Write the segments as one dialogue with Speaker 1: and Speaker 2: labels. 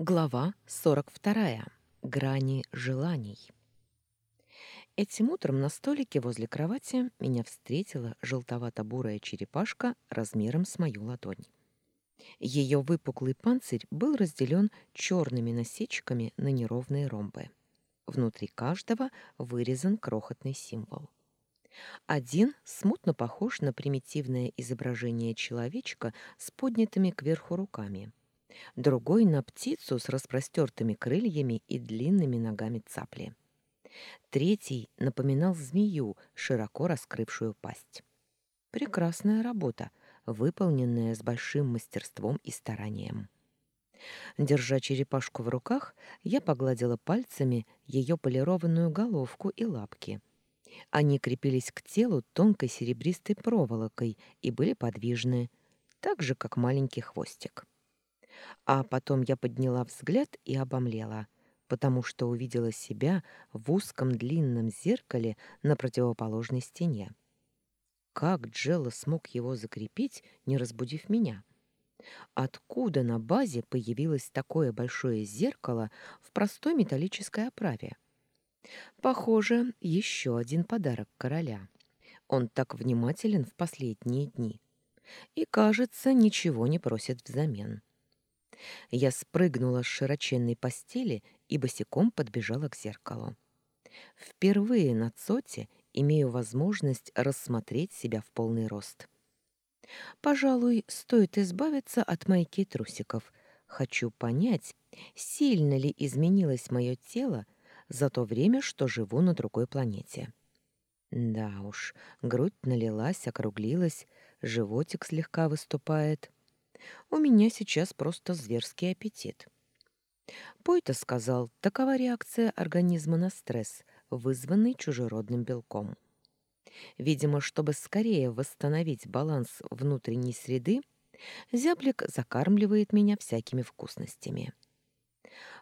Speaker 1: Глава 42. Грани желаний. Этим утром на столике возле кровати меня встретила желтовато-бурая черепашка размером с мою ладонь. Ее выпуклый панцирь был разделен черными насечками на неровные ромбы. Внутри каждого вырезан крохотный символ. Один смутно похож на примитивное изображение человечка с поднятыми кверху руками – другой на птицу с распростертыми крыльями и длинными ногами цапли. Третий напоминал змею, широко раскрывшую пасть. Прекрасная работа, выполненная с большим мастерством и старанием. Держа черепашку в руках, я погладила пальцами ее полированную головку и лапки. Они крепились к телу тонкой серебристой проволокой и были подвижны, так же, как маленький хвостик. А потом я подняла взгляд и обомлела, потому что увидела себя в узком длинном зеркале на противоположной стене. Как Джелла смог его закрепить, не разбудив меня? Откуда на базе появилось такое большое зеркало в простой металлической оправе? Похоже, еще один подарок короля. Он так внимателен в последние дни. И, кажется, ничего не просит взамен. Я спрыгнула с широченной постели и босиком подбежала к зеркалу. Впервые на Цоте имею возможность рассмотреть себя в полный рост. Пожалуй, стоит избавиться от майки трусиков. Хочу понять, сильно ли изменилось мое тело за то время, что живу на другой планете. Да уж, грудь налилась, округлилась, животик слегка выступает — у меня сейчас просто зверский аппетит. Пойта сказал, такова реакция организма на стресс, вызванный чужеродным белком. Видимо, чтобы скорее восстановить баланс внутренней среды, зяблик закармливает меня всякими вкусностями.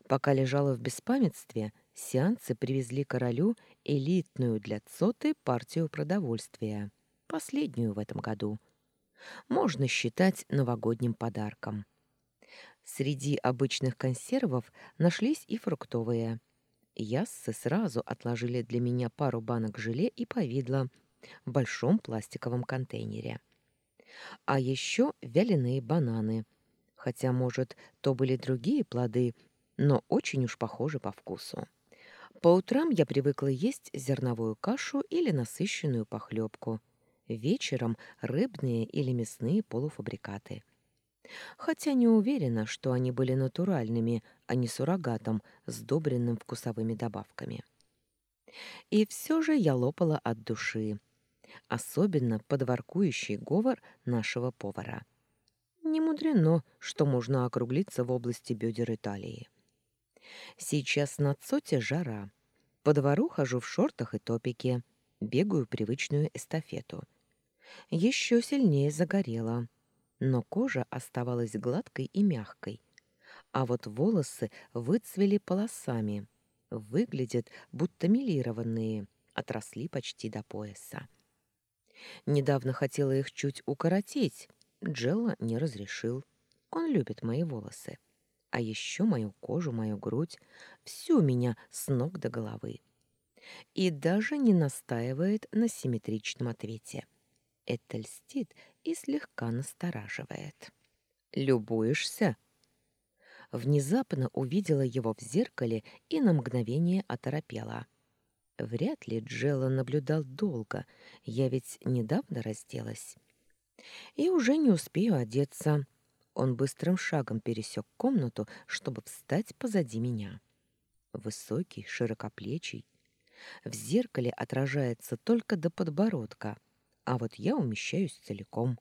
Speaker 1: Пока лежала в беспамятстве, сеансы привезли королю элитную для Цоты партию продовольствия, последнюю в этом году — можно считать новогодним подарком. Среди обычных консервов нашлись и фруктовые. Яссы сразу отложили для меня пару банок желе и повидла в большом пластиковом контейнере. А еще вяленые бананы. Хотя, может, то были другие плоды, но очень уж похожи по вкусу. По утрам я привыкла есть зерновую кашу или насыщенную похлебку – вечером рыбные или мясные полуфабрикаты. Хотя не уверена, что они были натуральными, а не суррогатом, сдобренным вкусовыми добавками. И все же я лопала от души, особенно подворкующий говор нашего повара. Не мудрено, что можно округлиться в области бедер Италии. Сейчас на Цоте жара. По двору хожу в шортах и топике, бегаю привычную эстафету — еще сильнее загорела, но кожа оставалась гладкой и мягкой, а вот волосы выцвели полосами, выглядят будто милированные, отросли почти до пояса. Недавно хотела их чуть укоротить, Джелла не разрешил. Он любит мои волосы, а еще мою кожу, мою грудь, всю меня с ног до головы. И даже не настаивает на симметричном ответе. Это льстит и слегка настораживает. «Любуешься?» Внезапно увидела его в зеркале и на мгновение оторопела. Вряд ли Джелла наблюдал долго, я ведь недавно разделась. И уже не успею одеться. Он быстрым шагом пересек комнату, чтобы встать позади меня. Высокий, широкоплечий. В зеркале отражается только до подбородка, а вот я умещаюсь целиком.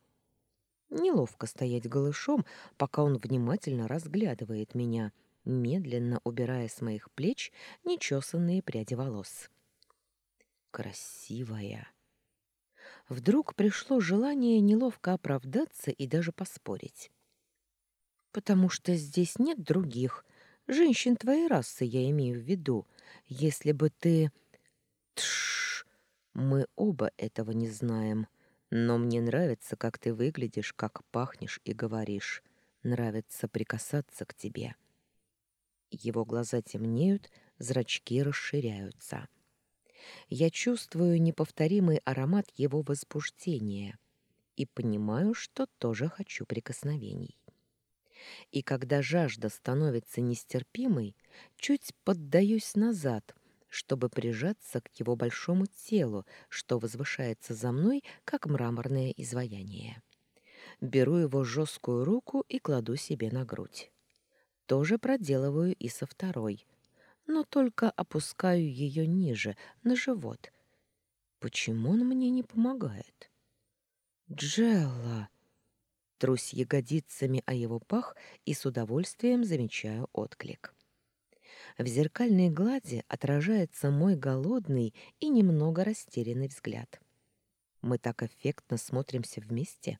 Speaker 1: Неловко стоять голышом, пока он внимательно разглядывает меня, медленно убирая с моих плеч нечесанные пряди волос. Красивая. Вдруг пришло желание неловко оправдаться и даже поспорить. «Потому что здесь нет других. Женщин твоей расы я имею в виду. Если бы ты...» Тш! Мы оба этого не знаем, но мне нравится, как ты выглядишь, как пахнешь и говоришь. Нравится прикасаться к тебе. Его глаза темнеют, зрачки расширяются. Я чувствую неповторимый аромат его возбуждения и понимаю, что тоже хочу прикосновений. И когда жажда становится нестерпимой, чуть поддаюсь назад, чтобы прижаться к его большому телу, что возвышается за мной, как мраморное изваяние. Беру его жесткую руку и кладу себе на грудь. Тоже проделываю и со второй, но только опускаю ее ниже, на живот. Почему он мне не помогает? Джелла! Трусь ягодицами о его пах и с удовольствием замечаю отклик. В зеркальной глади отражается мой голодный и немного растерянный взгляд. Мы так эффектно смотримся вместе.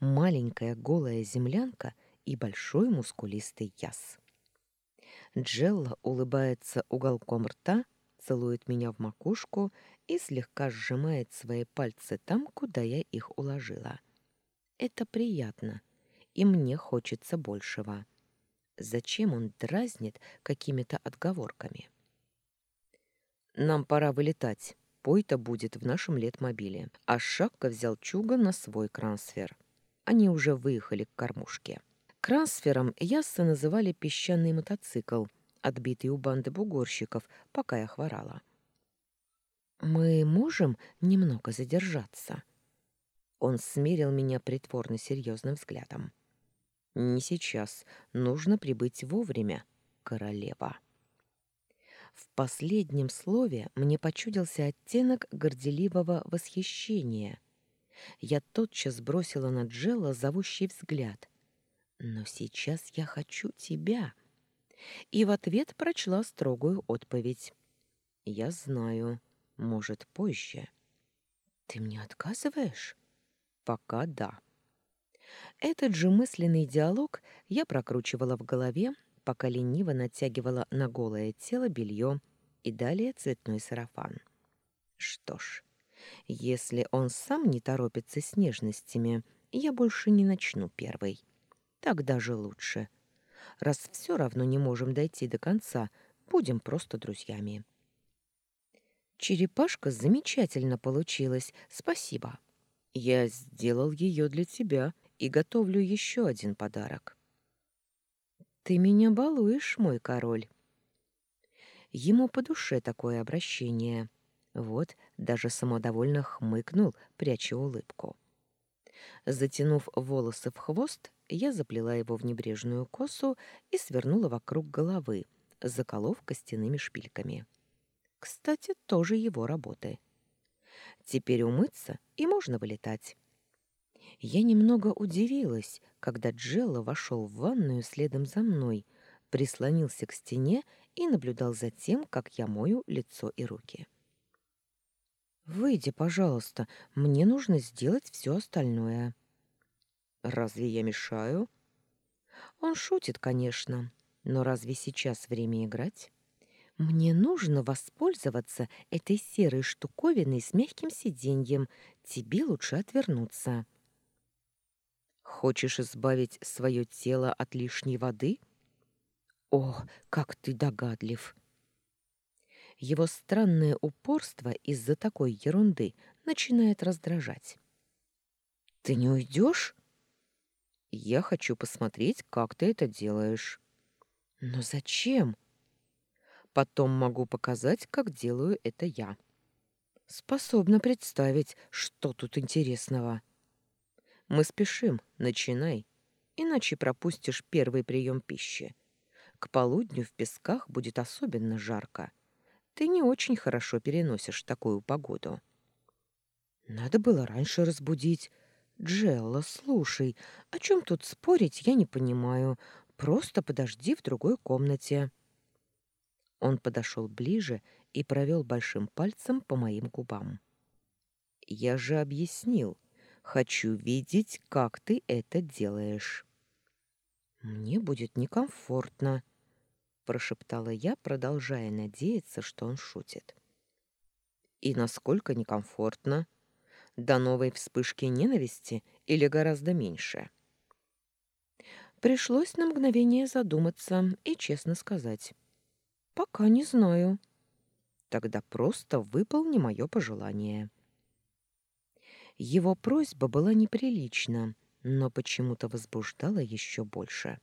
Speaker 1: Маленькая голая землянка и большой мускулистый яс. Джелла улыбается уголком рта, целует меня в макушку и слегка сжимает свои пальцы там, куда я их уложила. Это приятно, и мне хочется большего. Зачем он дразнит какими-то отговорками? Нам пора вылетать. Пойта будет в нашем летмобиле, а Шапка взял Чуга на свой трансфер. Они уже выехали к кормушке. Крансфером яссы называли песчаный мотоцикл, отбитый у банды бугорщиков, пока я хворала. «Мы можем немного задержаться?» Он смерил меня притворно серьезным взглядом. «Не сейчас. Нужно прибыть вовремя, королева». В последнем слове мне почудился оттенок горделивого восхищения. Я тотчас бросила на Джелла зовущий взгляд. «Но сейчас я хочу тебя». И в ответ прочла строгую отповедь. «Я знаю. Может, позже». «Ты мне отказываешь?» Пока да. Этот же мысленный диалог я прокручивала в голове, пока лениво натягивала на голое тело белье и далее цветной сарафан. Что ж, если он сам не торопится с нежностями, я больше не начну первой. Так даже лучше. Раз все равно не можем дойти до конца, будем просто друзьями. Черепашка замечательно получилась, спасибо. Я сделал ее для тебя и готовлю еще один подарок. Ты меня балуешь, мой король. Ему по душе такое обращение. Вот даже самодовольно хмыкнул, пряча улыбку. Затянув волосы в хвост, я заплела его в небрежную косу и свернула вокруг головы, заколов костяными шпильками. Кстати, тоже его работы. Теперь умыться, и можно вылетать. Я немного удивилась, когда Джелла вошел в ванную следом за мной, прислонился к стене и наблюдал за тем, как я мою лицо и руки. «Выйди, пожалуйста, мне нужно сделать все остальное». «Разве я мешаю?» Он шутит, конечно, но разве сейчас время играть? Мне нужно воспользоваться этой серой штуковиной с мягким сиденьем. Тебе лучше отвернуться. Хочешь избавить свое тело от лишней воды? О, как ты догадлив! Его странное упорство из-за такой ерунды начинает раздражать. Ты не уйдешь? Я хочу посмотреть, как ты это делаешь. Но зачем? Потом могу показать, как делаю это я. Способна представить, что тут интересного. Мы спешим, начинай, иначе пропустишь первый прием пищи. К полудню в песках будет особенно жарко. Ты не очень хорошо переносишь такую погоду. Надо было раньше разбудить. Джелла, слушай, о чем тут спорить, я не понимаю. Просто подожди в другой комнате. Он подошел ближе и провел большим пальцем по моим губам. «Я же объяснил. Хочу видеть, как ты это делаешь». «Мне будет некомфортно», — прошептала я, продолжая надеяться, что он шутит. «И насколько некомфортно? До новой вспышки ненависти или гораздо меньше?» Пришлось на мгновение задуматься и честно сказать. «Пока не знаю». «Тогда просто выполни мое пожелание». Его просьба была неприлична, но почему-то возбуждала еще больше.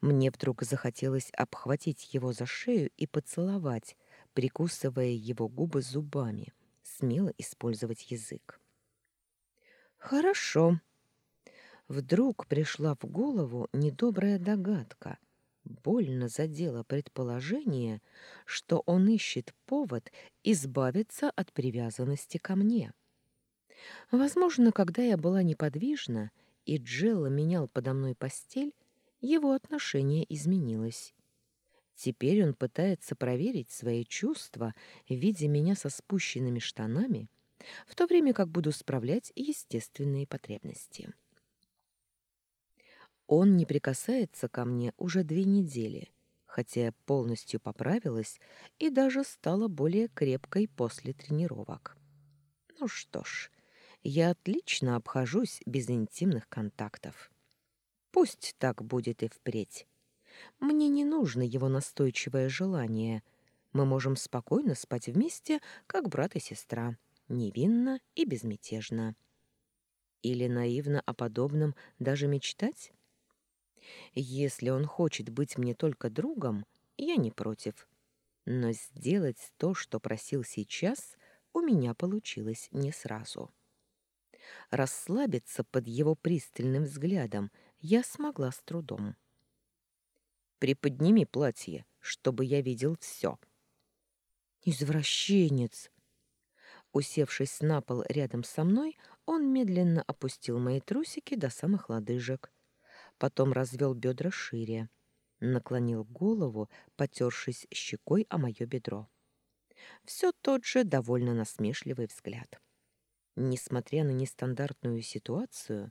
Speaker 1: Мне вдруг захотелось обхватить его за шею и поцеловать, прикусывая его губы зубами, смело использовать язык. «Хорошо». Вдруг пришла в голову недобрая догадка. Больно задела предположение, что он ищет повод избавиться от привязанности ко мне. Возможно, когда я была неподвижна, и Джелла менял подо мной постель, его отношение изменилось. Теперь он пытается проверить свои чувства, видя меня со спущенными штанами, в то время как буду справлять естественные потребности. Он не прикасается ко мне уже две недели, хотя я полностью поправилась и даже стала более крепкой после тренировок. Ну что ж, я отлично обхожусь без интимных контактов. Пусть так будет и впредь. Мне не нужно его настойчивое желание. Мы можем спокойно спать вместе, как брат и сестра, невинно и безмятежно. Или наивно о подобном даже мечтать? Если он хочет быть мне только другом, я не против. Но сделать то, что просил сейчас, у меня получилось не сразу. Расслабиться под его пристальным взглядом я смогла с трудом. «Приподними платье, чтобы я видел все». «Извращенец!» Усевшись на пол рядом со мной, он медленно опустил мои трусики до самых лодыжек, потом развел бедра шире, наклонил голову, потершись щекой о мое бедро. Все тот же довольно насмешливый взгляд. Несмотря на нестандартную ситуацию,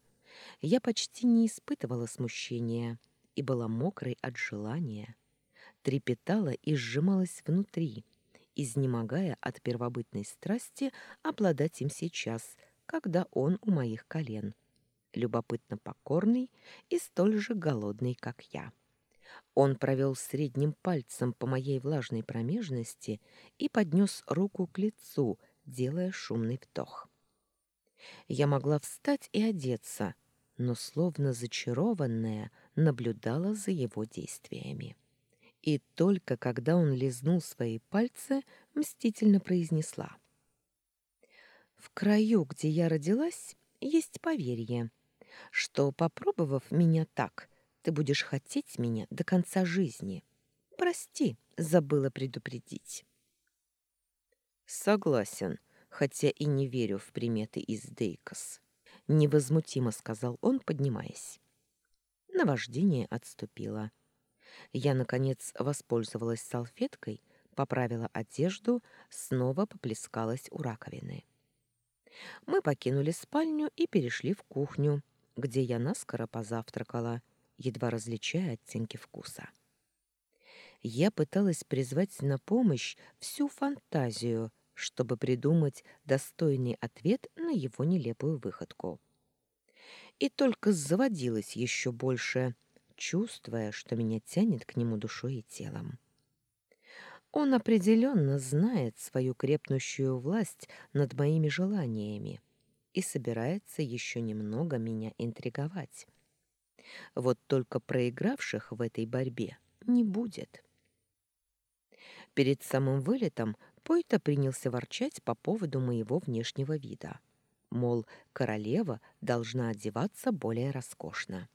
Speaker 1: я почти не испытывала смущения и была мокрой от желания, трепетала и сжималась внутри, изнемогая от первобытной страсти обладать им сейчас, когда он у моих колен, любопытно покорный и столь же голодный, как я. Он провел средним пальцем по моей влажной промежности и поднес руку к лицу, делая шумный вдох. Я могла встать и одеться, но словно зачарованная наблюдала за его действиями. И только когда он лизнул свои пальцы, мстительно произнесла. «В краю, где я родилась, есть поверье, что, попробовав меня так, ты будешь хотеть меня до конца жизни. Прости, забыла предупредить». «Согласен», хотя и не верю в приметы из Дейкос. Невозмутимо сказал он, поднимаясь. Наваждение отступило. Я, наконец, воспользовалась салфеткой, поправила одежду, снова поплескалась у раковины. Мы покинули спальню и перешли в кухню, где я наскоро позавтракала, едва различая оттенки вкуса. Я пыталась призвать на помощь всю фантазию — чтобы придумать достойный ответ на его нелепую выходку. И только заводилась еще больше, чувствуя, что меня тянет к нему душой и телом. Он определенно знает свою крепнущую власть над моими желаниями и собирается еще немного меня интриговать. Вот только проигравших в этой борьбе не будет. Перед самым вылетом Пойта принялся ворчать по поводу моего внешнего вида. Мол, королева должна одеваться более роскошно.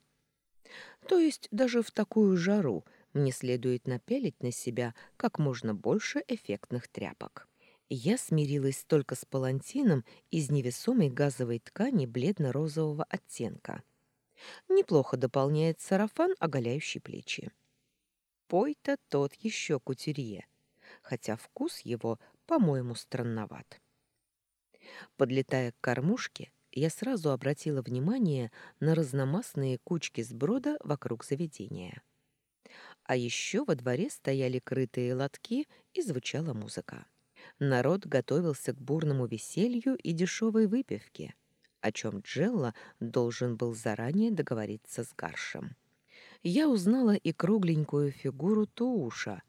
Speaker 1: То есть даже в такую жару мне следует напялить на себя как можно больше эффектных тряпок. Я смирилась только с палантином из невесомой газовой ткани бледно-розового оттенка. Неплохо дополняет сарафан, оголяющий плечи. Пойта тот еще кутюрье — хотя вкус его, по-моему, странноват. Подлетая к кормушке, я сразу обратила внимание на разномастные кучки сброда вокруг заведения. А еще во дворе стояли крытые лотки и звучала музыка. Народ готовился к бурному веселью и дешевой выпивке, о чем Джелла должен был заранее договориться с Гаршем. Я узнала и кругленькую фигуру Тууша.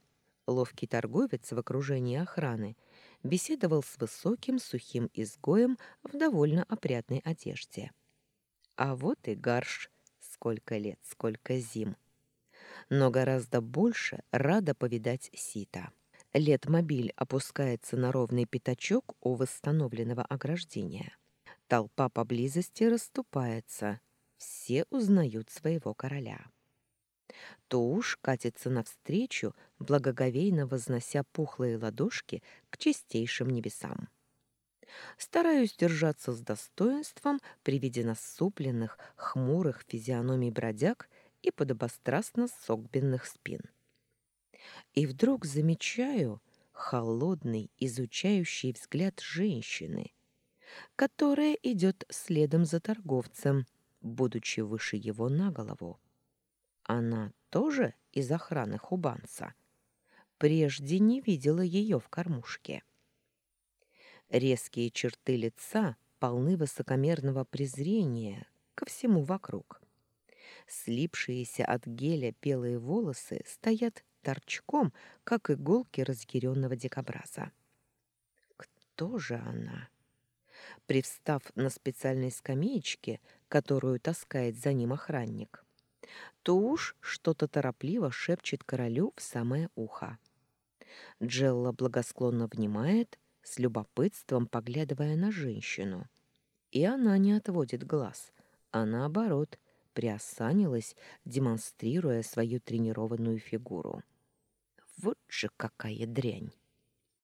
Speaker 1: Ловкий торговец в окружении охраны беседовал с высоким сухим изгоем в довольно опрятной одежде. А вот и Гарш. Сколько лет, сколько зим. Но гораздо больше рада повидать Сита. Летмобиль опускается на ровный пятачок у восстановленного ограждения. Толпа поблизости расступается. Все узнают своего короля. Туш катится навстречу, благоговейно вознося пухлые ладошки к чистейшим небесам. Стараюсь держаться с достоинством при виде насупленных, хмурых физиономий бродяг и подобострастно согбенных спин. И вдруг замечаю холодный, изучающий взгляд женщины, которая идет следом за торговцем, будучи выше его на голову. Она тоже из охраны Хубанца. Прежде не видела ее в кормушке. Резкие черты лица полны высокомерного презрения ко всему вокруг. Слипшиеся от геля белые волосы стоят торчком, как иголки разъяренного дикобраза. Кто же она? Привстав на специальной скамеечке, которую таскает за ним охранник, то уж что-то торопливо шепчет королю в самое ухо. Джелла благосклонно внимает, с любопытством поглядывая на женщину. И она не отводит глаз, а наоборот, приосанилась, демонстрируя свою тренированную фигуру. Вот же какая дрянь!